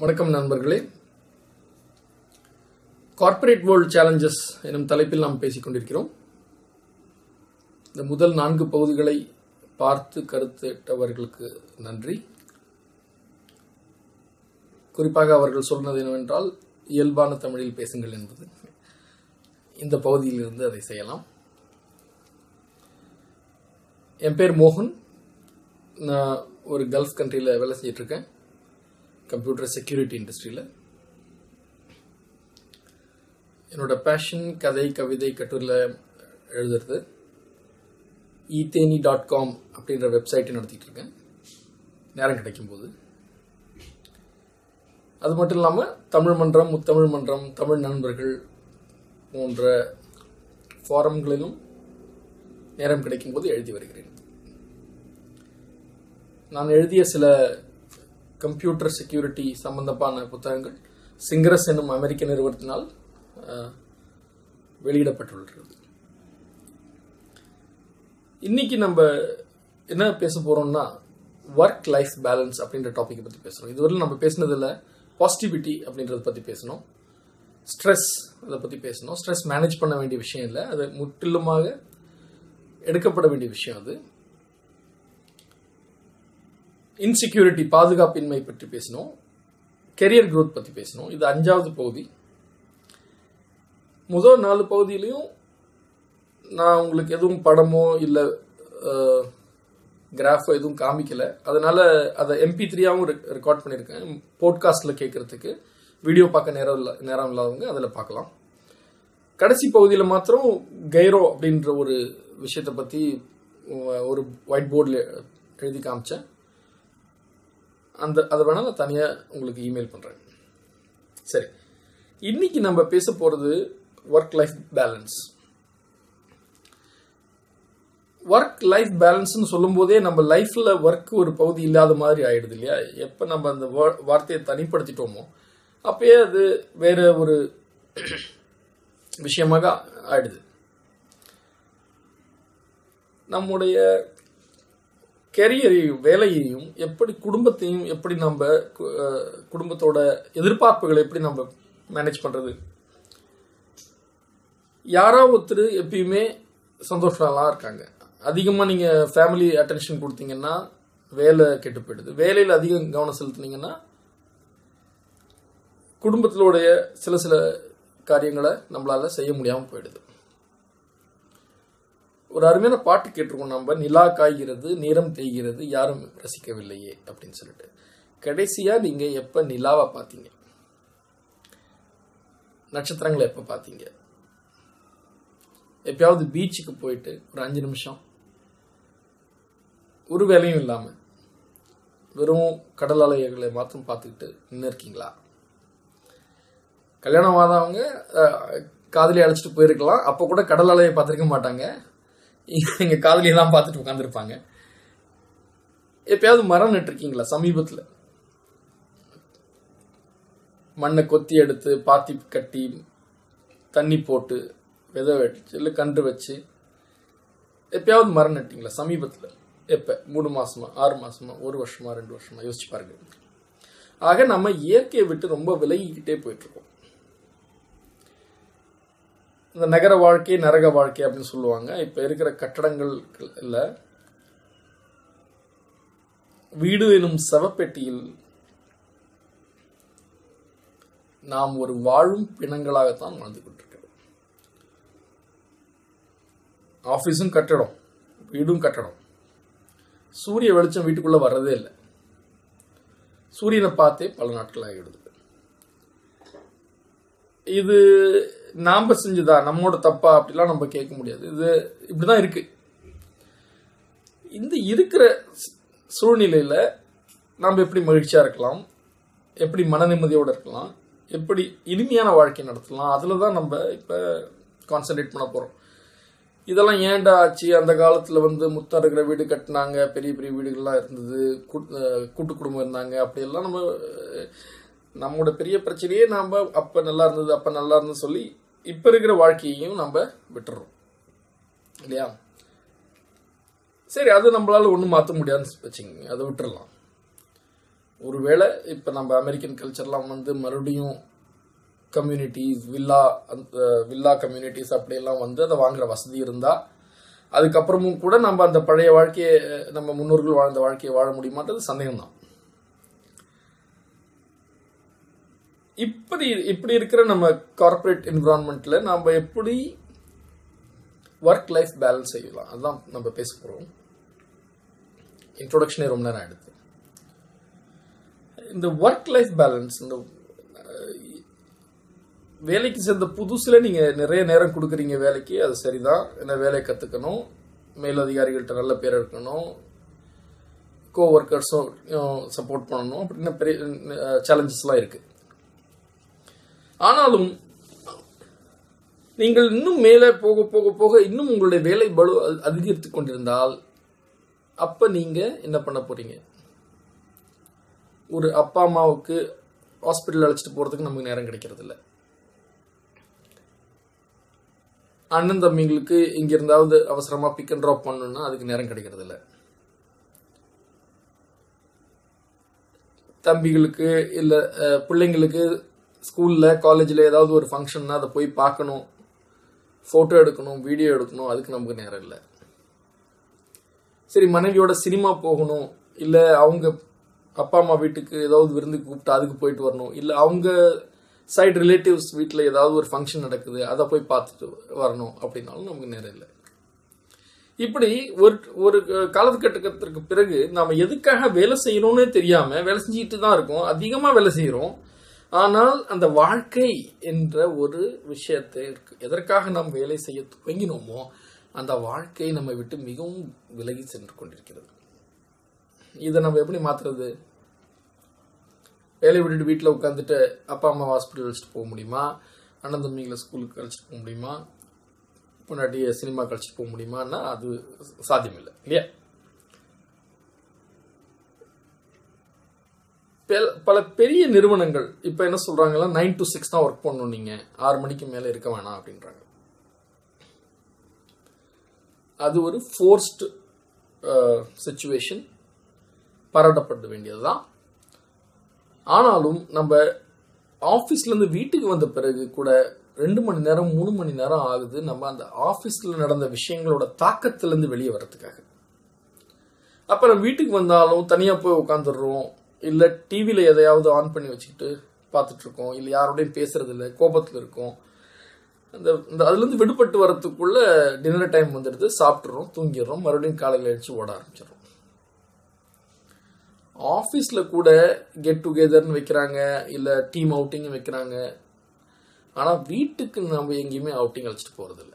வணக்கம் நண்பர்களே. Corporate world challenges எனும் தலைப்பில் நாம் பேசிக் கொண்டிருக்கிறோம். இந்த முதல் நான்கு பகுதிகளை பார்த்து கருத்திட்டவர்களுக்கு நன்றி. குறிப்பாக அவர்கள் சொன்னது என்னவென்றால் இயல்பான தமிழில் பேசுங்கள் என்பது. இந்த பகுதியிலிருந்து அதை செய்யலாம். என் பேர் மோகன். நான் ஒரு கல்ஃப் கண்ட்ரியில் வேலை செஞ்சிட்ருக்கேன் கம்ப்யூட்டர் செக்யூரிட்டி இண்டஸ்ட்ரியில் என்னோட பேஷன் கதை கவிதை கட்டுரையில் எழுதுறது ஈதேனி டாட் காம் அப்படின்ற வெப்சைட்டை நடத்திட்டு இருக்கேன் நேரம் கிடைக்கும்போது. அது மட்டும் இல்லாமல் தமிழ் மன்றம் முத்தமிழ் மன்றம் தமிழ் நண்பர்கள் போன்ற ஃபாரம்களிலும் நேரம் கிடைக்கும்போது எழுதி வருகிறேன். நான் எழுதிய சில கம்ப்யூட்டர் செக்யூரிட்டி சம்பந்தமான புத்தகங்கள் சிங்கரஸ் என்னும் அமெரிக்க நிறுவனத்தினால் வெளியிடப்பட்டுள்ளது. இன்னைக்கு நம்ம என்ன பேச போறோம்னா ஒர்க் லைஃப் பேலன்ஸ் அப்படின்ற டாப்பிக்கை பற்றி பேசுகிறோம் இதுவரை நம்ம பேசினதில் பாசிட்டிவிட்டி அப்படின்றத பற்றி பேசணும் ஸ்ட்ரெஸ் அதை பற்றி பேசணும் ஸ்ட்ரெஸ் மேனேஜ் பண்ண வேண்டிய விஷயம் இல்லை. அது முற்றிலுமாக எடுக்கப்பட வேண்டிய விஷயம் அது. இன்செக்யூரிட்டி பாதுகாப்பின்மை பற்றி பேசினோம். கெரியர் க்ரோத் பற்றி பேசினோம். இது அஞ்சாவது பகுதி. முதல் நாலு பகுதியிலையும் நான் உங்களுக்கு எதுவும் படமோ இல்லை கிராஃபோ எதுவும் காமிக்கல. அதனால அதை எம்பி த்ரீயாகவும் ரெக்கார்ட் பண்ணியிருக்கேன் போட்காஸ்டில் கேட்குறதுக்கு வீடியோ பார்க்க நேரம் இல்லை நேரம் இல்லாதவங்க அதில் பார்க்கலாம். கடைசி பகுதியில் மாத்திரம் கைரோ அப்படின்ற ஒரு விஷயத்தை பற்றி ஒரு ஒயிட் போர்டில் எழுதி காமிச்சேன். அந்த அதை வேணால் நான் தனியாக உங்களுக்கு இமெயில் பண்ணுறேன் சரி. இன்னைக்கு நம்ம பேச போகிறது work life balance work life பேலன்ஸ்னு சொல்லும்போதே நம்ம லைஃப்பில் ஒர்க் ஒரு பகுதி இல்லாத மாதிரி ஆயிடுது இல்லையா? எப்போ நம்ம அந்த வார்த்தையை தனிப்படுத்திட்டோமோ அப்பயே அது வேற ஒரு விஷயமாக ஆயிடுது. நம்முடைய கெரியரையும் வேலையையும் எப்படி குடும்பத்தையும் எப்படி நம்ம குடும்பத்தோட எதிர்பார்ப்புகளை எப்படி நம்ம மேனேஜ் பண்றது? யாரோ ஒருத்தர் எப்பயுமே சந்தோஷமா இருக்காங்க. அதிகமாக நீங்கள் ஃபேமிலி அட்டென்ஷன் கொடுத்தீங்கன்னா வேலை கெட்டு போயிடுது. வேலையில் அதிகம் கவனம் செலுத்தினீங்கன்னா குடும்பத்திலோடைய சில சில காரியங்களை நம்மளால் செய்ய முடியாமல் போயிடுது. ஒரு அருமையான பாட்டு கேட்டிருக்கோம் நம்ம. நிலா காய்கிறது நேரம் தேய்கிறது யாரும் ரசிக்கவில்லையே அப்படின்னு சொல்லிட்டு. கடைசியாக நீங்கள் எப்போ நிலாவை பார்த்தீங்க? நட்சத்திரங்களை எப்போ பார்த்தீங்க? எப்பயாவது பீச்சுக்கு போயிட்டு ஒரு அஞ்சு நிமிஷம். ஒரு வேலையும் இல்லாமல் வெறும் கடல் அலைகளை மாத்திரம் பார்த்துக்கிட்டு நின்று இருக்கீங்களா? கல்யாணம் ஆகாதவங்க காதலி அழைச்சிட்டு போயிருக்கலாம். அப்போ கூட கடல் அலையை பார்த்துருக்க மாட்டாங்க. இங்க காதலியெல்லாம் பார்த்துட்டு உட்காந்துருப்பாங்க எப்பயாவது மரம் நட்டுருக்கீங்களா சமீபத்தில்? மண்ணை கொத்தி எடுத்து பாத்தி கட்டி தண்ணி போட்டு விதை வச்சு இல்லை கன்று வச்சு எப்பயாவது மரம் நட்டிங்களா சமீபத்தில்? எப்போ? மூணு மாசமா? ஆறு மாசமா? ஒரு வருஷமா? ரெண்டு வருஷமா? யோசிச்சு பாருங்க. ஆக நம்ம இயற்கையை விட்டு ரொம்ப விலகிக்கிட்டே போயிட்டு இருக்கோம் இந்த நகர வாழ்க்கை நரக வாழ்க்கை அப்படின்னு சொல்லுவாங்க. இப்ப இருக்கிற கட்டடங்கள் இல்லை. வீடு எனும் சவப்பெட்டியில் நாம் ஒரு வாழும் பிணங்களாகத்தான் வாழ்ந்து கொண்டிருக்கிறோம். ஆபீஸும் கட்டடம் வீடும் கட்டடம். சூரிய வெளிச்சம் வீட்டுக்குள்ள வர்றதே இல்லை. சூரியனை பார்த்தே பல நாட்கள் ஆகிடுது இது நாம செஞ்சதா நம்மோட தப்பா அப்படிலாம் நம்ம கேட்க முடியாது. இது இப்படிதான் இருக்கு. இந்த இருக்கிற சூழ்நிலையில நாம் எப்படி மகிழ்ச்சியா இருக்கலாம்? எப்படி மன நிம்மதியோடு இருக்கலாம்? எப்படி இனிமையான வாழ்க்கை நடத்தலாம்? அதில் தான் நம்ம இப்ப கான்சென்ட்ரேட் பண்ண போறோம். இதெல்லாம் ஏன்டா ஆச்சு? அந்த காலத்துல வந்து முத்தம் இருக்கிற வீடு கட்டினாங்க பெரிய பெரிய வீடுகள்லாம் இருந்தது கூட்டு குடும்பம் இருந்தாங்க அப்படியெல்லாம் நம்ம நம்மளோட பெரிய பிரச்சனையே நாம் அப்போ நல்லா இருந்தது அப்போ நல்லா இருந்தது சொல்லி இப்போ இருக்கிற வாழ்க்கையையும் நம்ம விட்டுறோம். இல்லையா? சரி அது நம்மளால் ஒன்றும் மாற்ற முடியாதுன்னு வச்சுக்கோங்க. அதை விட்டுறலாம். ஒருவேளை இப்போ நம்ம அமெரிக்கன் கல்ச்சர்லாம் வந்து மறுபடியும் கம்யூனிட்டிஸ் வில்லா அந்த வில்லா கம்யூனிட்டிஸ் அப்படியெல்லாம் வந்து அதை வாங்குற வசதி இருந்தால் அதுக்கப்புறமும் கூட நம்ம அந்த பழைய வாழ்க்கையை நம்ம முன்னோர்கள் வாழ்ந்த வாழ்க்கையை வாழ முடியுமான்றது சந்தேகம்தான். இப்படி இப்படி இருக்கிற நம்ம கார்ப்பரேட் என்விரான்மெண்ட்ல நாம் எப்படி ஒர்க் லைஃப் பேலன்ஸ் செய்யலாம்? அதுதான் நம்ம பேச போகிறோம் இன்ட்ரோடக்ஷனே ரொம்ப நேரம் எடுத்து இந்த ஒர்க் லைஃப் பேலன்ஸ் இந்த வேலைக்கு சேர்ந்த புதுசுல நீங்க நிறைய நேரம் கொடுக்குறீங்க வேலைக்கு அது சரிதான். இந்த வேலையை கத்துக்கணும். மேலதிகாரிகள்கிட்ட நல்ல பேர் இருக்கணும். கோ ஒர்க்கர்ஸும் சப்போர்ட் பண்ணணும். அப்படின்னு பெரிய சேலஞ்சஸ்லாம் இருக்குது ஆனாலும் நீங்கள் இன்னும் மேலே போக போக போக இன்னும் உங்களுடைய வேலை பலு அதிகரித்து கொண்டிருந்தால் அப்ப நீங்க என்ன பண்ண போறீங்க? ஒரு அப்பா அம்மாவுக்கு ஹாஸ்பிட்டல் அழைச்சிட்டு போறதுக்கு நமக்கு நேரம் கிடைக்கிறது இல்லை அண்ணன் தம்பிங்களுக்கு இங்க இருந்தாவது அவசரமா பிக் அண்ட் ட்ராப் பண்ணணும்னா அதுக்கு நேரம் கிடைக்கிறது இல்லை தம்பிகளுக்கு இல்ல பிள்ளைங்களுக்கு ஸ்கூலில் காலேஜில் ஏதாவது ஒரு ஃபங்க்ஷன்னா அதை போய் பார்க்கணும். ஃபோட்டோ எடுக்கணும் வீடியோ எடுக்கணும் அதுக்கு நமக்கு நேரம் இல்லை. சரி மனைவியோட சினிமா போகணும் இல்லை அவங்க அப்பா அம்மா வீட்டுக்கு ஏதாவது விருந்து கூப்பிட்டு அதுக்கு போயிட்டு வரணும் இல்லை அவங்க சைடு ரிலேட்டிவ்ஸ் வீட்டில் ஏதாவது ஒரு ஃபங்க்ஷன் நடக்குது அதை போய் பார்த்துட்டு வரணும் அப்படின்னாலும் நமக்கு நேரம் இல்லை. இப்படி ஒரு ஒரு காலகட்டத்திற்கு பிறகு நாம் எதுக்காக வேலை செய்யணும்னே தெரியாமல் வேலை செஞ்சுக்கிட்டு தான் இருக்கோம் அதிகமாக வேலை செய்கிறோம் ஆனால் அந்த வாழ்க்கை என்ற ஒரு விஷயத்தை எதற்காக நாம் வேலை செய்ய துவங்கினோமோ அந்த வாழ்க்கை நம்மை விட்டு மிகவும் விலகி சென்று கொண்டிருக்கிறது. இதை நம்ம எப்படி மாத்துறது? வேலையை விட்டுட்டு வீட்டில் உட்காந்துட்டு அப்பா அம்மா ஹாஸ்பிட்டல் அழைச்சிட்டு போக முடியுமா? அண்ணன் தம்பிங்களை ஸ்கூலுக்கு அழைச்சிட்டு போக முடியுமா? பொண்டாட்டி சினிமா கழிச்சிட்டு போக முடியுமான்னா அது சாத்தியமில்லை இல்லையா? பல பெரிய நிறுவனங்கள் இப்போ என்ன சொல்கிறாங்கன்னா நைன் டு சிக்ஸ் தான் ஒர்க் பண்ணணும் நீங்கள் ஆறு மணிக்கு மேலே இருக்க வேணாம் அப்படின்றாங்க. அது ஒரு ஃபோர்ஸ்டு சுச்சுவேஷன் பாராட்டப்பட வேண்டியதுதான். ஆனாலும் நம்ம ஆஃபீஸ்லேருந்து வீட்டுக்கு வந்த பிறகு கூட ரெண்டு மணி நேரம் மூணு மணி நேரம் ஆகுது. நம்ம அந்த ஆஃபீஸில் நடந்த விஷயங்களோட தாக்கத்துலேருந்து வெளியே வர்றதுக்காக. அப்போ நம்ம வீட்டுக்கு வந்தாலும் தனியாக போய் உட்காந்துடுறோம் இல்ல டிவியில் எதையாவது ஆன் பண்ணி வச்சுக்கிட்டு பார்த்துட்டு இருக்கோம் இல்ல யாரோடையும் பேசுறது இல்லை கோபத்தில் இருக்கோம். அந்த இந்த அதுலேருந்து விடுபட்டு வரத்துக்குள்ள டின்னர் டைம் வந்துடுது சாப்பிட்றோம் தூங்கிடுறோம் மறுபடியும் காலையில் எழுந்து ஓட ஆரம்பிச்சிடுறோம். ஆஃபீஸில் கூட கெட் டுகெதர்னு வைக்கிறாங்க இல்லை டீம் அவுட்டிங் வைக்கிறாங்க. ஆனால் வீட்டுக்கு நம்ம எங்கேயுமே அவுட்டிங் அழைச்சிட்டு போகிறதில்ல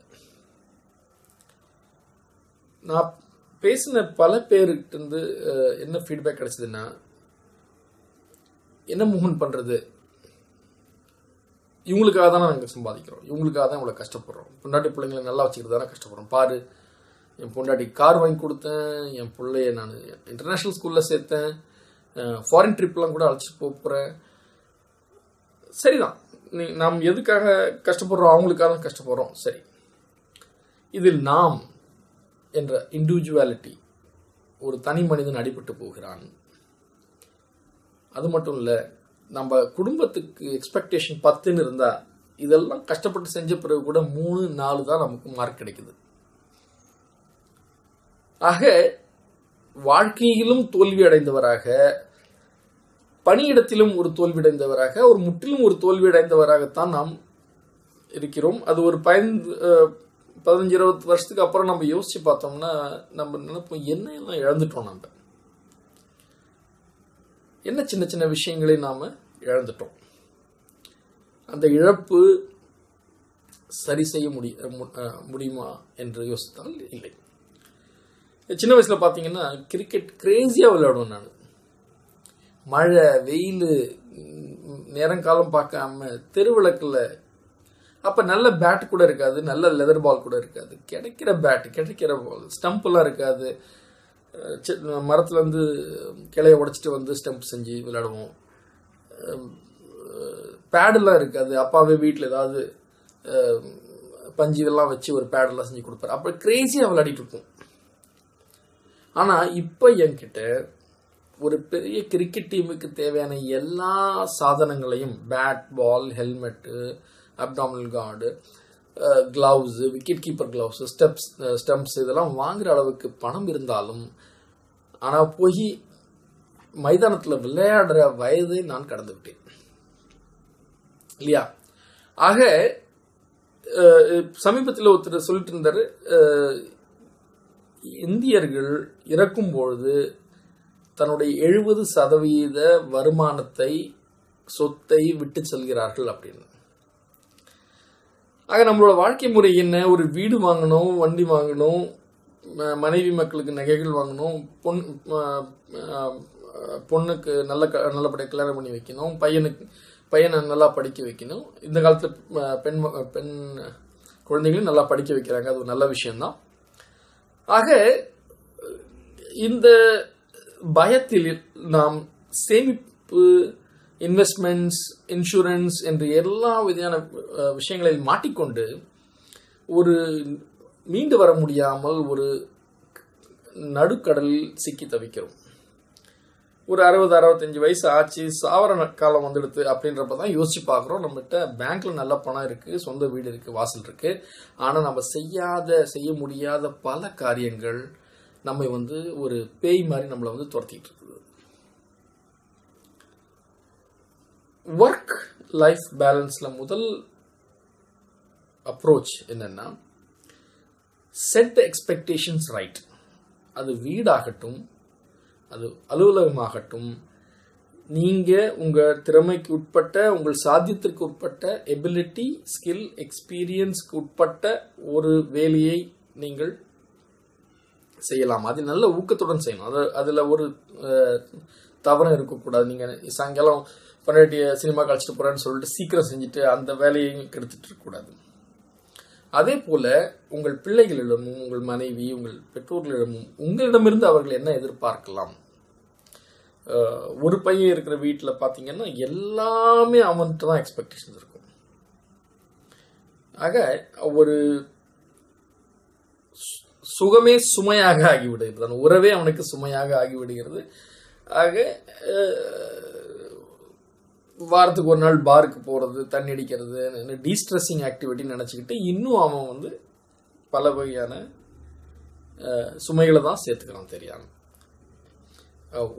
நான் பேசின பல பேருக்கிட்டேருந்து என்ன ஃபீட்பேக் கிடைச்சதுன்னா என்ன மூவ்மெண்ட் பண்ணுறது இவங்களுக்காக தான் நாங்கள் சம்பாதிக்கிறோம். இவங்களுக்காக தான் இவ்வளோ கஷ்டப்படுறோம். பொண்டாட்டி பிள்ளைங்களை நல்லா வச்சுக்கிட்டு தானே கஷ்டப்படுறோம். பாரு என் பொண்டாட்டி கார் வாங்கி கொடுத்தேன் என் பிள்ளைய நான் இன்டர்நேஷ்னல் ஸ்கூலில் சேர்த்தேன் ஃபாரின் ட்ரிப்லாம் கூட அழைச்சிட்டு போக போகிறேன் சரிதான். நீ நாம் எதுக்காக கஷ்டப்படுறோம்? அவங்களுக்காக தான் கஷ்டப்படுறோம். சரி. இதில் நாம் என்ற இண்டிவிஜுவாலிட்டி ஒரு தனி மனிதன் அடிபட்டு போகிறான். அது மட்டும் இல்லை நம்ம குடும்பத்துக்கு எக்ஸ்பெக்டேஷன் பத்துன்னு இருந்தால் இதெல்லாம் கஷ்டப்பட்டு செஞ்ச பிறகு கூட மூணு நாலு தான் நமக்கு மார்க் கிடைக்குது. ஆக வாழ்க்கையிலும் தோல்வி அடைந்தவராக பணியிடத்திலும் ஒரு தோல்வி அடைந்தவராக ஒரு முற்றிலும் ஒரு தோல்வி அடைந்தவராகத்தான் நாம் இருக்கிறோம். அது ஒரு பயந்து பதினஞ்சு இருபது வருஷத்துக்கு அப்புறம் நம்ம யோசிச்சு பார்த்தோம்னா நம்ம நினைப்போம் என்ன எல்லாம் இழந்துட்டோம் நம்ம. என்ன சின்ன சின்ன விஷயங்களை நாம் இழந்துட்டோம்? அந்த இழப்பு சரி செய்ய முடிய முடியுமா என்று யோசித்தால் இல்லை. சின்ன வயசில் பார்த்தீங்கன்னா கிரிக்கெட் கிரேஸியாக விளையாடுவேன் நான். மழை வெயில் நேரங்காலம் பார்க்காம தெருவிளக்கில் அப்போ நல்ல பேட் கூட இருக்காது நல்ல லெதர் பால் கூட இருக்காது. கிடைக்கிற பேட் கிடைக்கிற பால் ஸ்டம்ப்லாம் இருக்காது. மரத்துலேருந்து சி- உடச்சிட்டு கிளைய உடைச்சிட்டு வந்து ஸ்டெம்ப் செஞ்சு விளையாடுவோம். பேடெல்லாம் இருக்காது அப்பாவே வீட்டில் ஏதாவது பஞ்சு இதெல்லாம் வச்சு ஒரு பேடெல்லாம் செஞ்சு கொடுப்பாரு. அப்போ கிரேஸியாக விளையாடிட்டு இருப்போம். ஆனால் இப்போ என்கிட்ட ஒரு பெரிய கிரிக்கெட் டீமுக்கு தேவையான எல்லா சாதனங்களையும் bat ball helmet abdominal guard gloves wicket keeper gloves steps stumps இதெல்லாம் வாங்குற அளவுக்கு பணம் இருந்தாலும் ஆனால் போய் மைதானத்தில் விளையாடுற வயதை நான் கடந்து விட்டேன் இல்லையா? ஆக சமீபத்தில் ஒருத்தர் சொல்லிட்டு இருந்தார் இந்தியர்கள் இறக்கும் பொழுது தன்னுடைய எழுபது சதவீத வருமானத்தை சொத்தை விட்டு செல்கிறார்கள் அப்படின்னு. ஆக நம்மளோட வாழ்க்கை முறை என்ன? ஒரு வீடு வாங்கணும் வண்டி வாங்கணும் மனைவி மக்களுக்கு நகைகள் வாங்கணும் பொன் பொண்ணுக்கு நல்ல க- நல்லபடியாக கல்யாணம் பண்ணி வைக்கணும் பையனுக்கு பையனை நல்லா படிக்க வைக்கணும். இந்த காலத்தில் பெண் ம- பெண் குழந்தைகளையும் நல்லா படிக்க வைக்கிறாங்க. அது ஒரு நல்ல விஷயம்தான். ஆக இந்த பயத்தில் நாம் சேமிப்பு இன்வெஸ்ட்மெண்ட்ஸ் இன்சூரன்ஸ் என்று எல்லா விதமான விஷயங்களில் மாட்டிக்கொண்டு ஒரு மீண்டு வர முடியாமல் ஒரு நடுக்கடலில் சிக்கி தவிக்கிறோம். ஒரு அறுபது அறுபத்தஞ்சு வயசு ஆச்சு சாவர காலம் வந்துடுது அப்படின்றப்ப தான் யோசிச்சு பார்க்குறோம். நம்மகிட்ட பேங்க்ல நல்ல பணம் இருக்கு சொந்த வீடு இருக்கு வாசல் இருக்கு. ஆனால் நம்ம செய்யாத செய்ய முடியாத பல காரியங்கள் நம்மை வந்து ஒரு பேய் மாதிரி நம்மளை வந்து துரத்திட்டு இருக்குது. ஒர்க் லைஃப் பேலன்ஸில் முதல் அப்ரோச் என்னென்னா செட் எக்ஸ்பெக்டேஷன்ஸ் ரைட் அது வீடாகட்டும் அது அலுவலகமாகட்டும் நீங்கள் உங்கள் திறமைக்கு உட்பட்ட உங்கள் சாத்தியத்திற்கு உட்பட்ட எபிலிட்டி ஸ்கில் எக்ஸ்பீரியன்ஸ்க்கு உட்பட்ட ஒரு வேலையை நீங்கள் செய்யலாம். அது நல்ல ஊக்கத்துடன் செய்யணும். அது அதில் ஒரு தவறம் இருக்கக்கூடாது. நீங்கள் சாயங்காலம் பன்னாட்டிய சினிமா கழிச்சிட்டு போகிறேன்னு சொல்லிட்டு சீக்கிரம் செஞ்சுட்டு அந்த வேலையையும் கெடுத்துட்டு இருக்கக்கூடாது அதே போல உங்கள் பிள்ளைகளிடமும் உங்கள் மனைவி உங்கள் பெற்றோர்களிடமும் உங்களிடமிருந்து அவர்கள் என்ன எதிர்பார்க்கலாம்? ஒரு பையன் இருக்கிற வீட்டில் பார்த்தீங்கன்னா எல்லாமே அவன்கிட்ட தான் எக்ஸ்பெக்டேஷன்ஸ் இருக்கும். ஆக ஒரு சு- சுகமே சுமையாக ஆகிவிடுகிறது. உறவே அவனுக்கு சுமையாக ஆகிவிடுகிறது. ஆக வாரத்துக்கு ஒரு நாள் பாருக்கு போகிறது தண்ணி அடிக்கிறது டீஸ்ட்ரெஸ்ஸிங் ஆக்டிவிட்டின்னு நினச்சிக்கிட்டு இன்னும் அவன் வந்து பல வகையான சுமைகளை தான் சேர்த்துக்கிறான் தெரியாமல்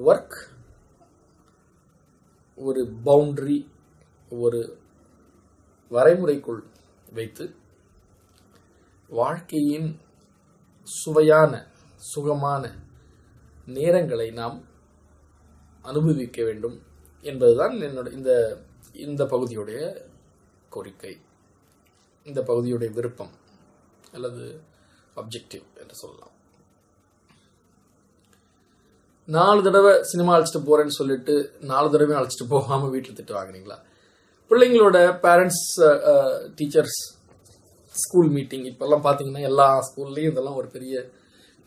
ஒர்க் ஒரு பவுண்டரி ஒரு வரைமுறைக்குள் வைத்து வாழ்க்கையின் சுவையான சுகமான நேரங்களை நாம் அனுபவிக்க வேண்டும். என்பதுதான் என்னோட இந்த இந்த பகுதியுடைய கோரிக்கை. இந்த பகுதியுடைய விருப்பம் அல்லது அப்ஜெக்டிவ் என்று சொல்லலாம். நாலு தடவை சினிமா அழைச்சிட்டு போறேன்னு சொல்லிட்டு நாலு தடவை அழைச்சிட்டு போகாம வீட்டில் திட்டு வாங்குறீங்களா? பிள்ளைங்களோட பேரண்ட்ஸ் டீச்சர்ஸ் ஸ்கூல் மீட்டிங் இப்பெல்லாம் பார்த்தீங்கன்னா எல்லா ஸ்கூல்லையும் இதெல்லாம் ஒரு பெரிய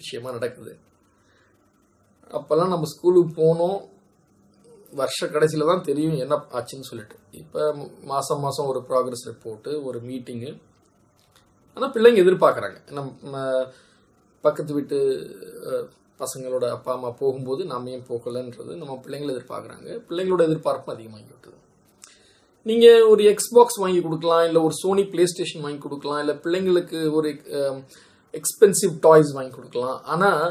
விஷயமா நடக்குது. அப்போல்லாம் நம்ம ஸ்கூலுக்கு போனோம். வருஷ கடைசியில் தான் தெரியும் என்ன ஆச்சுன்னு சொல்லிட்டு. இப்போ மாதம் மாதம் ஒரு ப்ராக்ரஸ் ரிப்போர்ட்டு ஒரு மீட்டிங்கு ஆனால் பிள்ளைங்க எதிர்பார்க்குறாங்க. நம்ம பக்கத்து வீட்டு பசங்களோட அப்பா அம்மா போகும்போது நாம ஏன் போகலைன்றது நம்ம பிள்ளைங்களை எதிர்பார்க்குறாங்க. பிள்ளைங்களோட எதிர்பார்ப்பும் அதிகமாகி விட்டுது. நீங்கள் ஒரு எக்ஸ்பாக்ஸ் வாங்கி கொடுக்கலாம் இல்லை ஒரு சோனி பிளே ஸ்டேஷன் வாங்கி கொடுக்கலாம் இல்லை பிள்ளைங்களுக்கு ஒரு எக்ஸ்பென்சிவ் டாய்ஸ் வாங்கி கொடுக்கலாம். ஆனால்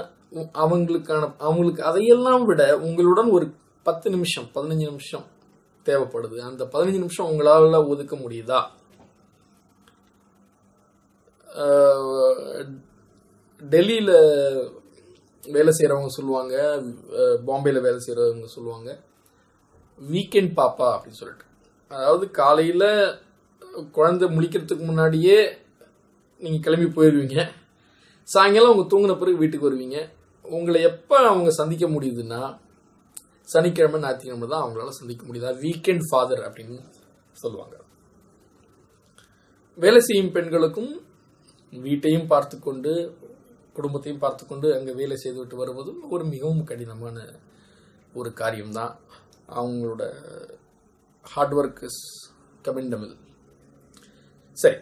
அவங்களுக்கான அவங்களுக்கு அதையெல்லாம் விட உங்களுடன் ஒரு பத்து நிமிஷம் பதினஞ்சு நிமிஷம் தேவைப்படுது. அந்த பதினஞ்சு நிமிஷம் உங்களால் ஒதுக்க முடியுதா? டெல்லியில் வேலை செய்கிறவங்க சொல்லுவாங்க அஹ், பாம்பேல வேலை செய்கிறவங்க சொல்லுவாங்க வீக்கெண்ட் பாப்பா அப்படின்னு சொல்லிட்டு. அதாவது காலையில் குழந்தை முழிக்கிறதுக்கு முன்னாடியே நீங்கள் கிளம்பி போயிடுவீங்க சாயங்காலம் அவங்க தூங்கின பிறகு வீட்டுக்கு வருவீங்க. உங்களை எப்போ அவங்க சந்திக்க முடியுதுன்னா சனிக்கிழமை ஞாயிற்றுக்கிழமை தான் அவங்களால சந்திக்க முடியுதா. வீக்கெண்ட் ஃபாதர் அப்படின்னு சொல்லுவாங்க. வேலை செய்யும் பெண்களுக்கும் வீட்டையும் பார்த்து கொண்டு குடும்பத்தையும் பார்த்து கொண்டு அங்கே வேலை செய்துவிட்டு வருவதும் ஒரு மிகவும் கடினமான ஒரு காரியம்தான். அவங்களோட ஹார்ட் ஒர்க் இஸ் கமெண்டபிள் சரி.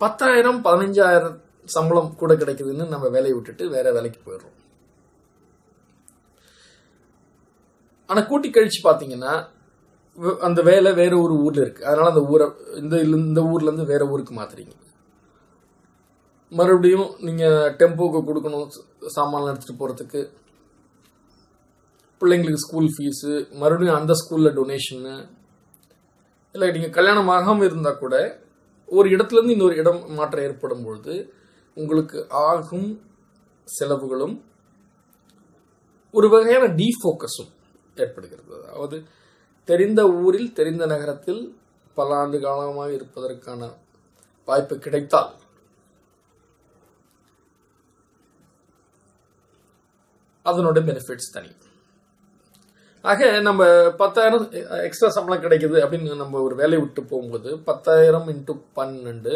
பத்தாயிரம் பதினஞ்சாயிரம் சம்பளம் கூட கிடைக்குதுன்னு நம்ம வேலையை விட்டுட்டு வேற வேலைக்கு போயிடுறோம். ஆனா கூட்டி கழிச்சு பாத்தீங்கன்னா அந்த வேலை வேற ஒரு ஊர்ல இருக்கு. அதனால அந்த ஊரை இந்த இந்த ஊர்ல இருந்து வேற ஊருக்கு மாத்துறீங்க. மறுபடியும் நீங்க டெம்போக்கு கொடுக்கணும் ச- சாமான் எடுத்துட்டு போறதுக்கு. பிள்ளைங்களுக்கு ஸ்கூல் ஃபீஸு மறுபடியும் அந்த ஸ்கூல்ல டொனேஷனு இல்லை நீங்க கல்யாணம் ஆகாமல் இருந்தா கூட ஒரு இடத்துல இருந்து இன்னொரு இடம் மாற்றம் ஏற்படும் பொழுது உங்களுக்கு ஆகும் செலவுகளும் ஒரு வகையான டீஃபோக்கஸும் ஏற்படுகிறது. அதாவது தெரிந்த ஊரில் தெரிந்த நகரத்தில் பல ஆண்டு காலமாக இருப்பதற்கான வாய்ப்பு கிடைத்தால் அதனோட பெனிஃபிட்ஸ் தனி. ஆக நம்ம பத்தாயிரம் எக்ஸ்ட்ரா சம்பளம் கிடைக்குது அப்படின்னு நம்ம ஒரு வேலையை விட்டு போகும்போது பத்தாயிரம் இன்ட்டு பன்னெண்டு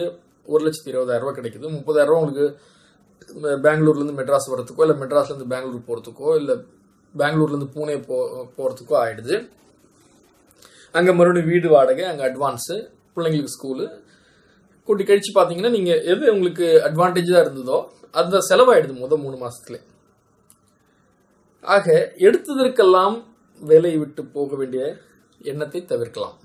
ஒரு லட்சத்தி இருபதாயிரம் ரூபா கிடைக்குது. முப்பதாயிரம் ரூபா உங்களுக்கு பெங்களூர்லேருந்து மெட்ராஸ் வரதுக்கோ இல்லை மெட்ராஸ்லேருந்து பெங்களூர் போகிறதுக்கோ இல்லை பெங்களூர்லேருந்து பூனே போ போகிறதுக்கோ ஆகிடுது அங்கே மறுபடியும் வீடு வாடகை அங்கே அட்வான்ஸு பிள்ளைங்களுக்கு ஸ்கூலு கூட்டி கழித்து பார்த்தீங்கன்னா நீங்கள் எது உங்களுக்கு அட்வான்டேஜாக இருந்ததோ அந்த செலவாயிடுது முதல் மூணு மாதத்துல ஆக எடுத்ததற்கெல்லாம் வேலையை விட்டு போக வேண்டிய எண்ணத்தை தவிர்க்கலாம்.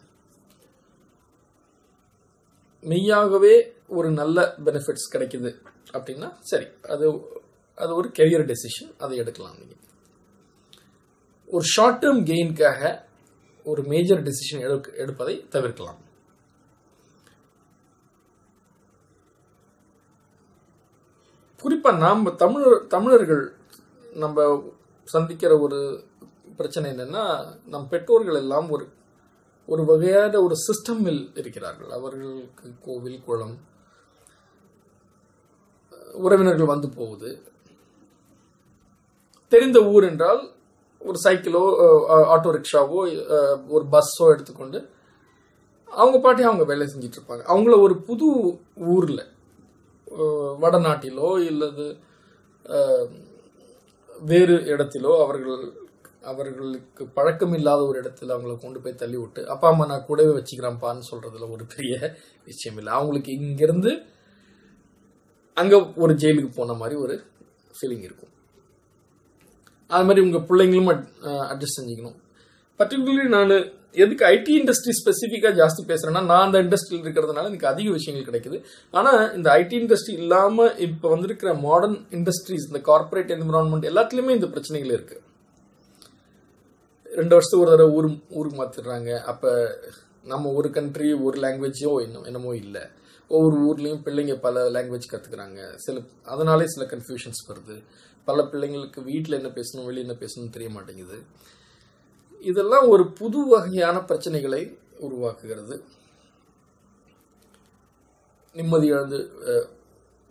மெய்யாகவே ஒரு நல்ல பெனிஃபிட்ஸ் கிடைக்குது அப்படின்னா சரி அது அது ஒரு கெரியர் டெசிஷன் அதை எடுக்கலாம் நீங்கள் ஒரு ஷார்ட் டேர்ம் கெயின்காக ஒரு மேஜர் டிசிஷன் எடு எடுப்பதை தவிர்க்கலாம். குறிப்பாக நாம் தமிழர் தமிழர்கள் நம்ம சந்திக்கிற ஒரு பிரச்சனை என்னென்னா நம் பெற்றோர்கள் எல்லாம் ஒரு ஒரு வகையான ஒரு சிஸ்டமில் இருக்கிறார்கள். அவர்களுக்கு கோவில் குளம் உறவினர்கள் வந்து போகுது. தெரிந்த ஊர் என்றால் ஒரு சைக்கிளோ ஆட்டோ ரிக்ஷாவோ ஒரு பஸ்ஸோ எடுத்துக்கொண்டு அவங்க பாட்டி அவங்க வேலை செஞ்சுட்டு இருப்பாங்க அவங்கள ஒரு புது ஊரில் வடநாட்டிலோ இல்லது வேறு இடத்திலோ அவர்கள் அவர்களுக்கு பழக்கம் இல்லாத ஒரு இடத்துல அவங்கள கொண்டு போய் தள்ளி விட்டு அப்பா அம்மா நான் கூடவே வச்சுக்கிறேன்ப்பான்னு சொல்றதுல ஒரு பெரிய விஷயம் இல்லை. அவங்களுக்கு இங்கிருந்து அங்க ஒரு ஜெயிலுக்கு போன மாதிரி ஒரு ஃபீலிங் இருக்கும். அது மாதிரி உங்கள் பிள்ளைங்களும் அட்ஜஸ்ட் செஞ்சுக்கணும். பர்டிகுலர்லி நான் எதுக்கு ஐடி இண்டஸ்ட்ரி ஸ்பெசிஃபிக்காக ஜாஸ்தி பேசுறேன்னா நான் அந்த இண்டஸ்ட்ரியில் இருக்கிறதுனால எனக்கு அதிக விஷயங்கள் கிடைக்குது. ஆனால் இந்த ஐடி இண்டஸ்ட்ரி இல்லாமல் இப்போ வந்திருக்கிற மாடர்ன் இண்டஸ்ட்ரீஸ் இந்த கார்ப்பரேட் என்விரான்மெண்ட் எல்லாத்துலேயுமே இந்த பிரச்சனைகள் இருக்குது ரெண்டு வருஷத்துக்கு ஒரு தடவை ஊர் ஊருக்கு மாற்றிடுறாங்க அப்போ நம்ம ஒரு கண்ட்ரி ஒரு லாங்குவேஜோ இன்னும் என்னமோ இல்லை. ஒவ்வொரு ஊர்லேயும் பிள்ளைங்க பல லாங்குவேஜ் கற்றுக்குறாங்க சில அதனாலே சில கன்ஃபியூஷன்ஸ் வருது. பல பிள்ளைங்களுக்கு வீட்டில் என்ன பேசணும் வெளியே என்ன பேசணும் தெரிய மாட்டேங்குது. இதெல்லாம் ஒரு புது வகையான பிரச்சனைகளை உருவாக்குகிறது. நிம்மதி இழந்து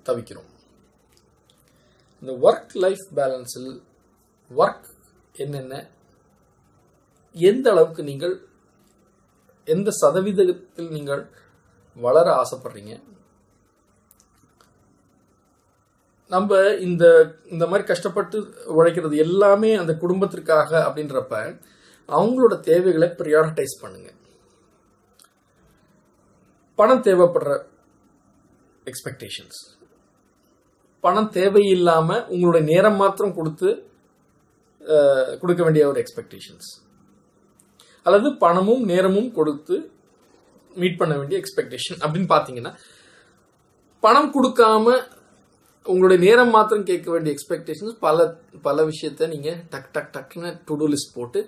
தவிக்கிறோம். இந்த ஒர்க் லைஃப் பேலன்ஸில் ஒர்க் என்னென்ன எந்த அளவுக்கு நீங்கள் எந்த சதவீதத்தில் நீங்கள் வளர ஆசைப்படுறீங்க நம்ம இந்த இந்த மாதிரி கஷ்டப்பட்டு உழைக்கிறது எல்லாமே அந்த குடும்பத்திற்காக அப்படின்றப்ப அவங்களோட தேவைகளை ப்ரியாரிட்டைஸ் பண்ணுங்க. பணம் தேவைப்படுற எக்ஸ்பெக்டேஷன்ஸ் பணம் தேவையில்லாம உங்களுடைய நேரம் மாத்திரம் கொடுத்து கொடுக்க வேண்டிய ஒரு எக்ஸ்பெக்டேஷன்ஸ் அல்லது பணமும் நேரமும் கொடுத்து மீட் பண்ண வேண்டிய எக்ஸ்பெக்டேஷன் அப்படின்னு பார்த்தீங்கன்னா பணம் கொடுக்காம உங்களுடைய நேரம் மாத்திரம் கேட்க வேண்டிய எக்ஸ்பெக்டேஷன்ஸ் பல பல விஷயத்த நீங்கள் டக் டக் டக்குன்னு டு டூ லிஸ்ட் போட்டு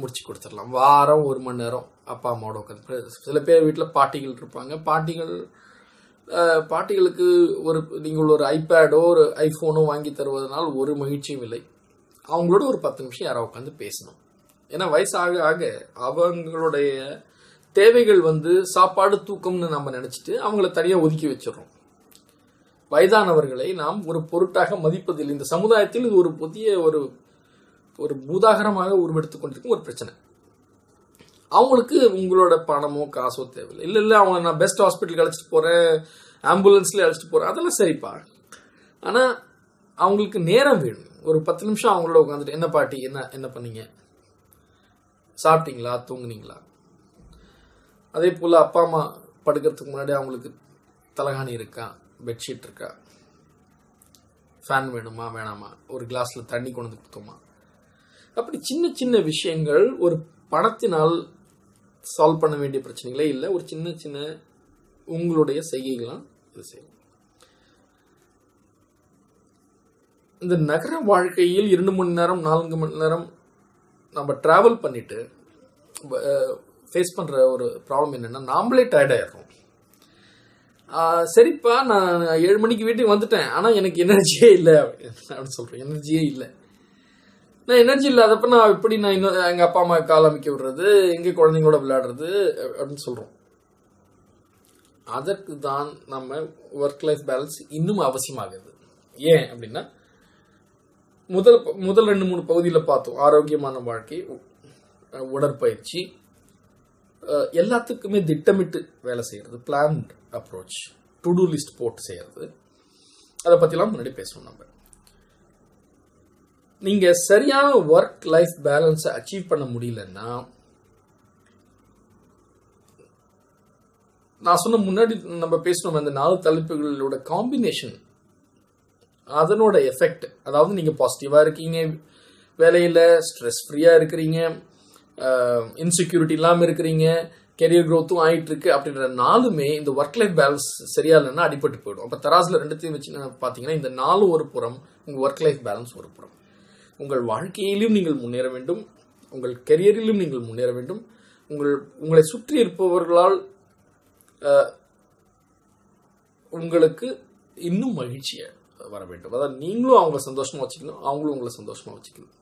முடிச்சு கொடுத்துடலாம். வாரம் ஒரு மணி நேரம் அப்பா அம்மாவோட உட்காந்து சில பேர் வீட்டில் பாட்டிகள் இருப்பாங்க. பாட்டிகள் பாட்டிகளுக்கு ஒரு நீங்கள் ஒரு ஐபேடோ ஒரு ஐஃபோனோ வாங்கி தருவதனால் ஒரு மகிழ்ச்சியும் இல்லை. அவங்களோட ஒரு பத்து நிமிஷம் யாரோ உட்காந்து பேசணும். ஏன்னா வயசு ஆக ஆக அவங்களுடைய தேவைகள் வந்து சாப்பாடு தூக்கம்னு நம்ம நினச்சிட்டு அவங்கள தனியாக ஒதுக்கி வச்சிடுறோம். வயதானவர்களை நாம் ஒரு பொருட்டாக மதிப்பதில்லை இந்த சமுதாயத்தில் இது ஒரு புதிய ஒரு ஒரு பூதாகரமாக உருவெடுத்துக் கொண்டிருக்கும் ஒரு பிரச்சனை. அவங்களுக்கு உங்களோட பணமோ காசோ தேவையில்லை. இல்லை இல்லை அவங்க நான் பெஸ்ட் ஹாஸ்பிட்டலுக்கு அழைச்சிட்டு போகிறேன் ஆம்புலன்ஸ்லேயே அழைச்சிட்டு போகிறேன் அதெல்லாம் சரிப்பா ஆனால் அவங்களுக்கு நேரம் வேணும். ஒரு பத்து நிமிஷம் அவங்களோட உட்காந்துட்டு என்ன பாட்டி என்ன என்ன பண்ணீங்க? சாப்பிட்டீங்களா? தூங்குனீங்களா? அதே போல் அப்பா அம்மா படுக்கிறதுக்கு முன்னாடி அவங்களுக்கு தலகாணி இருக்கா? பெட்ஷீட் இருக்கா ஃபேன் வேணுமா வேணாமா? ஒரு கிளாஸ்ல தண்ணி கொண்டு வந்து கொடுத்தோமா அப்படி சின்ன சின்ன விஷயங்கள் ஒரு பணத்தினால் சால்வ் பண்ண வேண்டிய பிரச்சனைகளே இல்லை. ஒரு சின்ன சின்ன உங்களுடைய செய்கைகள்லாம் இது செய்யும் இந்த நகர வாழ்க்கையில் இரண்டு மணி நேரம் நான்கு மணி நேரம் நம்ம டிராவல் பண்ணிட்டு ஃபேஸ் பண்ற ஒரு ப்ராப்ளம் என்னன்னா நாமளே டயர்ட் ஆயிடுறோம். சரிப்பா நான் ஏழு மணிக்கு வீட்டுக்கு வந்துட்டேன். ஆனால் எனக்கு எனர்ஜியே இல்லை. அப்படின்னு சொல்கிறேன் எனர்ஜியே இல்லை. நான் எனர்ஜி இல்லாதப்ப நான் எப்படி நான் இன்னும் எங்கள் அப்பா அம்மா கால் அமைக்க விடுறது எங்க குழந்தைங்களோட விளையாடுறது அப்படின்னு சொல்கிறோம் அதற்கு தான் நம்ம ஒர்க் லைஃப் பேலன்ஸ் இன்னும் அவசியமாகுது ஏன் அப்படின்னா முதல் முதல் ரெண்டு மூணு பகுதியில் பார்த்தோம். ஆரோக்கியமான வாழ்க்கை உடற்பயிற்சி எல்லாத்துக்குமே திட்டமிட்டு வேலை செய்யறது plan approach to do list போட்டு செய்யறது. அதை பற்றிலாம் முன்னாடி பேசணும் நம்ம. நீங்கள் சரியான ஒர்க் லைஃப் பேலன்ஸை அச்சீவ் பண்ண முடியலன்னா நான் சொன்ன முன்னாடி நம்ம பேசணும் அந்த நாலு தலைப்புகளோட காம்பினேஷன் அதனோட எஃபெக்ட் அதாவது நீங்கள் பாசிட்டிவாக இருக்கீங்க வேலையில் ஸ்ட்ரெஸ் ஃப்ரீயாக இருக்கிறீங்க இன்செக்யூரிட்டி இல்லாமல் இருக்கிறீங்க கெரியர் growth-உம் ஆயிட்டு இருக்கு அப்படின்ற நாலுமே இந்த ஒர்க் லைஃப் பேலன்ஸ் சரியா இல்லைன்னா அடிபட்டு போயிடும். அப்போ தராசில் ரெண்டுத்தையும் வச்சு பார்த்தீங்கன்னா இந்த நாலு ஒரு புறம் உங்கள் ஒர்க் லைஃப் பேலன்ஸ் ஒரு புறம். உங்கள் வாழ்க்கையிலும் நீங்கள் முன்னேற வேண்டும் உங்கள் கெரியரிலும் நீங்கள் முன்னேற வேண்டும் உங்கள் உங்களை சுற்றி இருப்பவர்களால் உங்களுக்கு இன்னும் மகிழ்ச்சியை வர வேண்டும். அதாவது நீங்களும் அவங்கள சந்தோஷமா வச்சுக்கணும் அவங்களும் உங்களை சந்தோஷமா வச்சுக்கணும்.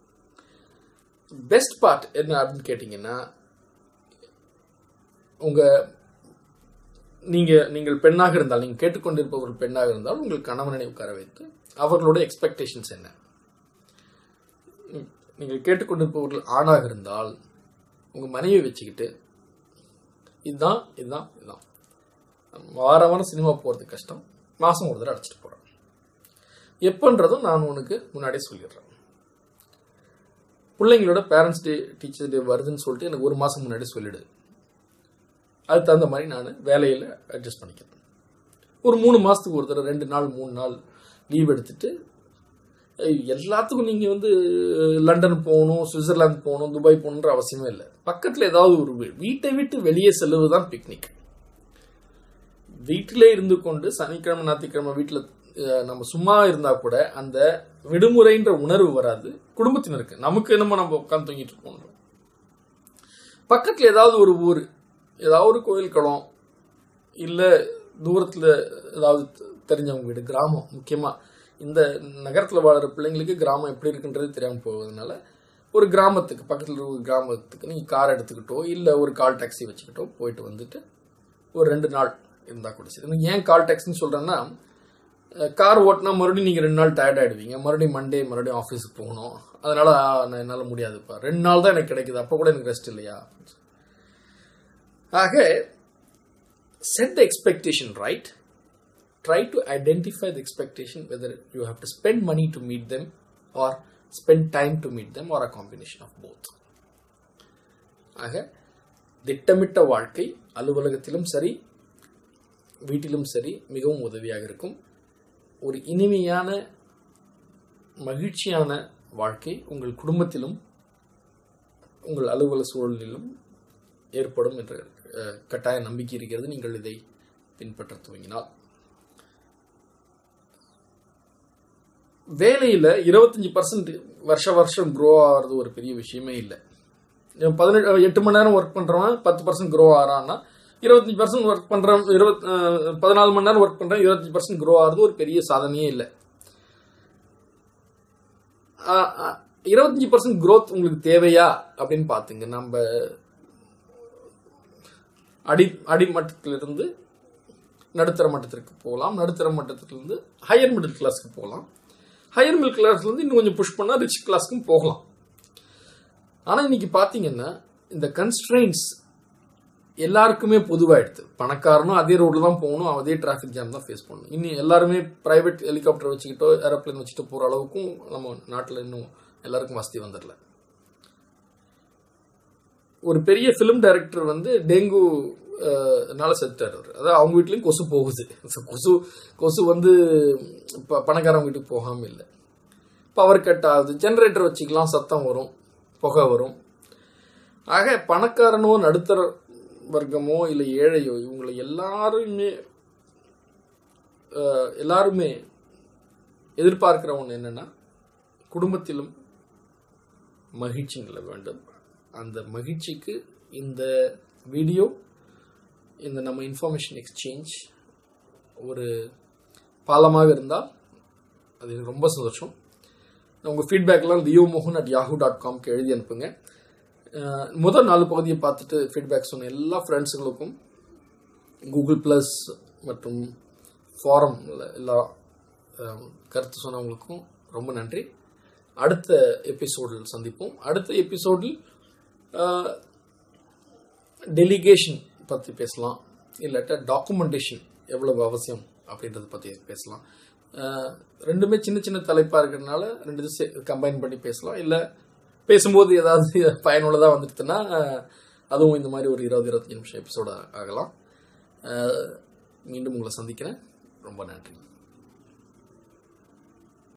பெஸ்ட் பார்ட் என்ன அப்படின்னு கேட்டிங்கன்னா உங்க நீங்க நீங்கள் பெண்ணாக இருந்தால் நீங்க கேட்டுக்கொண்டிருப்பவர் பெண்ணாக இருந்தால் உங்கள் கணவனை உட்கார வைத்து அவர்களோட எக்ஸ்பெக்டேஷன்ஸ் என்ன? நீங்கள் கேட்டுக்கொண்டிருப்பவர்கள் ஆணாக இருந்தால் உங்க மனைவியை வச்சுக்கிட்டு இதுதான் இதுதான் இதுதான். வார வாரம் சினிமா போகிறது கஷ்டம். மாதம் ஒரு தடவை அடிச்சிட்டு போகிறேன் எப்பன்றதும் நான் உனக்கு முன்னாடியே சொல்லிடுறேன். பிள்ளைங்களோட பேரண்ட்ஸ் டே டீச்சர்ஸ் டே வருதுன்னு சொல்லிட்டு எனக்கு ஒரு மாதம் முன்னாடி சொல்லிவிடு அதுக்கு தகுந்த மாதிரி நான் வேலையில் அட்ஜஸ்ட் பண்ணிக்கிறேன். ஒரு மூணு மாதத்துக்கு ஒரு தடவை ரெண்டு நாள் மூணு நாள் லீவ் எடுத்துட்டு எல்லாத்துக்கும் நீங்கள் வந்து லண்டன் போகணும் சுவிட்சர்லாந்து போகணும் துபாய் போகணுன்ற அவசியமே இல்லை. பக்கத்தில் ஏதாவது ஒரு வீட்டை விட்டு வெளியே செல்வது தான் பிக்னிக் வீட்டிலே இருந்து கொண்டு சனிக்கிழமை ஞாயிற்றுக்கிழமை வீட்டில் நம்ம சும்மா இருந்தா கூட அந்த விடுமுறைன்ற உணர்வு வராது. குடும்பத்தினருக்கு. நமக்கு என்னமோ நம்ம உட்காந்து தூங்கிட்டு இருக்கோம் பக்கத்தில் ஏதாவது ஒரு ஊர் ஏதாவது ஒரு கோயில் குளம் இல்லை தூரத்தில் ஏதாவது தெரிஞ்சவங்க வீடு கிராமம் முக்கியமாக இந்த நகரத்தில் வாழுற பிள்ளைங்களுக்கு கிராமம் எப்படி இருக்குன்றது தெரியாமல் போவதனால ஒரு கிராமத்துக்கு பக்கத்தில் ஒரு கிராமத்துக்கு நீங்கள் கார் எடுத்துக்கிட்டோ இல்லை ஒரு கால் டாக்ஸி வச்சுக்கிட்டோ போயிட்டு வந்துட்டு ஒரு ரெண்டு நாள் இருந்தால் கூட சரி. ஏன் கால் டாக்ஸின்னு சொல்கிறேன்னா கார் ஓட்டினா மறுபடியும் நீங்கள் ரெண்டு நாள் டயர்ட் ஆகிடுவீங்க மறுபடியும் மண்டே மறுபடியும் ஆஃபீஸுக்கு போகணும். அதனால் நான் என்னால் முடியாதுப்பா ரெண்டு நாள் தான் எனக்கு கிடைக்குது. அப்போ கூட எனக்கு ரெஸ்ட் இல்லையா? ஆக set the expectation right try to identify the expectation whether you have to spend money to meet them or spend time to meet them or a combination of both ஆக திட்டமிட்ட வாழ்க்கை அலுவலகத்திலும் சரி வீட்டிலும் சரி மிகவும் உதவியாக இருக்கும். ஒரு இனிமையான மகிழ்ச்சியான வாழ்க்கை உங்கள் குடும்பத்திலும் உங்கள் அலுவல சூழலிலும் ஏற்படும் என்ற கட்டாய நம்பிக்கை இருக்கிறது. நீங்கள் இதை பின்பற்ற துவங்கினால். வேலையில் இருபத்தஞ்சி பர்சன்ட் வருஷ வருஷம் க்ரோ ஆகிறது ஒரு பெரிய விஷயமே இல்லை. பதினெட்டு எட்டு மணி நேரம் ஒர்க் பண்ணுறவன் பத்து பர்சன்ட் க்ரோ ஆகிறான்னா இருபத்தஞ்சி பர்சன்ட் ஒர்க் பண்ணுறோம் இருபத் பதினாலு மணி நேரம் ஒர்க் பண்ணுறேன் இருபத்தஞ்சு பர்சன்ட் க்ரோ ஆகிறது ஒரு பெரிய சாதனையே இல்லை. இருபத்தஞ்சி பர்சன்ட் க்ரோத் உங்களுக்கு தேவையா அப்படின்னு பார்த்துங்க நம்ம அடி அடிமட்டத்திலிருந்து நடுத்தர மட்டத்திற்கு போகலாம். நடுத்தர மட்டத்திலிருந்து ஹையர் மிடில் கிளாஸ்க்கு போகலாம். ஹையர் மிடில் கிளாஸ்லேருந்து இன்னும் கொஞ்சம் புஷ் பண்ணால் ரிச் கிளாஸ்க்கும் போகலாம். ஆனால் இன்னைக்கு பார்த்தீங்கன்னா இந்த கன்ஸ்ட்ரெயின்ஸ் எல்லாருக்குமே பொதுவாயிடுது. பணக்காரனும் அதே ரோடில் தான் போகணும் அதே டிராஃபிக் ஜாம் தான் ஃபேஸ் பண்ணணும். இன்னும் எல்லாருமே பிரைவேட் ஹெலிகாப்டர் வச்சுக்கிட்டோ ஏரோப்ளேன் வச்சுட்டு போகிற அளவுக்கும் நம்ம நாட்டில் இன்னும் எல்லாருக்கும் வசதி வந்துடல. ஒரு பெரிய ஃபிலிம் டைரக்டர் வந்து டெங்கு என்னால செத்துட்டார் அவர். அதாவது அவங்க வீட்லேயும் கொசு போகுது. கொசு கொசு வந்து இப்போ பணக்காரங்க வீட்டுக்கு போகாம இல்லை. பவர் கட் ஆகுது. ஜென்ரேட்டர் வச்சுக்கலாம் சத்தம் வரும் புகை வரும். ஆக பணக்காரனோ நடுத்தர வர்க்கமோ இல்லை ஏழையோ இவங்களை எல்லாருமே எல்லாருமே எதிர்பார்க்கிற ஒன்று என்னென்னா குடும்பத்திலும் மகிழ்ச்சி நில வேண்டும். அந்த மகிழ்ச்சிக்கு இந்த வீடியோ இந்த நம்ம இன்ஃபர்மேஷன் எக்ஸ்சேஞ்ச் ஒரு பாலமாக இருந்தால் அது எனக்கு ரொம்ப சந்தோஷம். உங்கள் ஃபீட்பேக்லாம் லியோ மோகன் அட் யாஹூ டாட் காம்க்கு எழுதி அனுப்புங்க. முதல் நாலு பகுதியை பார்த்துட்டு ஃபீட்பேக் சொன்ன எல்லா ஃப்ரெண்ட்ஸுங்களுக்கும் கூகுள் ப்ளஸ் மற்றும் ஃபாரமில் எல்லா கருத்து சொன்னவங்களுக்கும் ரொம்ப நன்றி. அடுத்த எபிசோடில் சந்திப்போம். அடுத்த எபிசோடில் டெலிகேஷன் பற்றி பேசலாம். இல்லாட்டா டாக்குமெண்டேஷன் எவ்வளவு அவசியம் அப்படின்றத பற்றி பேசலாம். ரெண்டுமே சின்ன சின்ன தலைப்பாக இருக்கிறதுனால ரெண்டு கம்பைன் பண்ணி பேசலாம். இல்லை பேசும்போது ஏதாவது பயனுள்ளதாக வந்துடுதுன்னா அதுவும் இந்த மாதிரி ஒரு இருபது இருபத்தஞ்சு நிமிஷம் எபிசோட ஆகலாம். மீண்டும் உங்களை சந்திக்கிறேன். ரொம்ப நன்றி.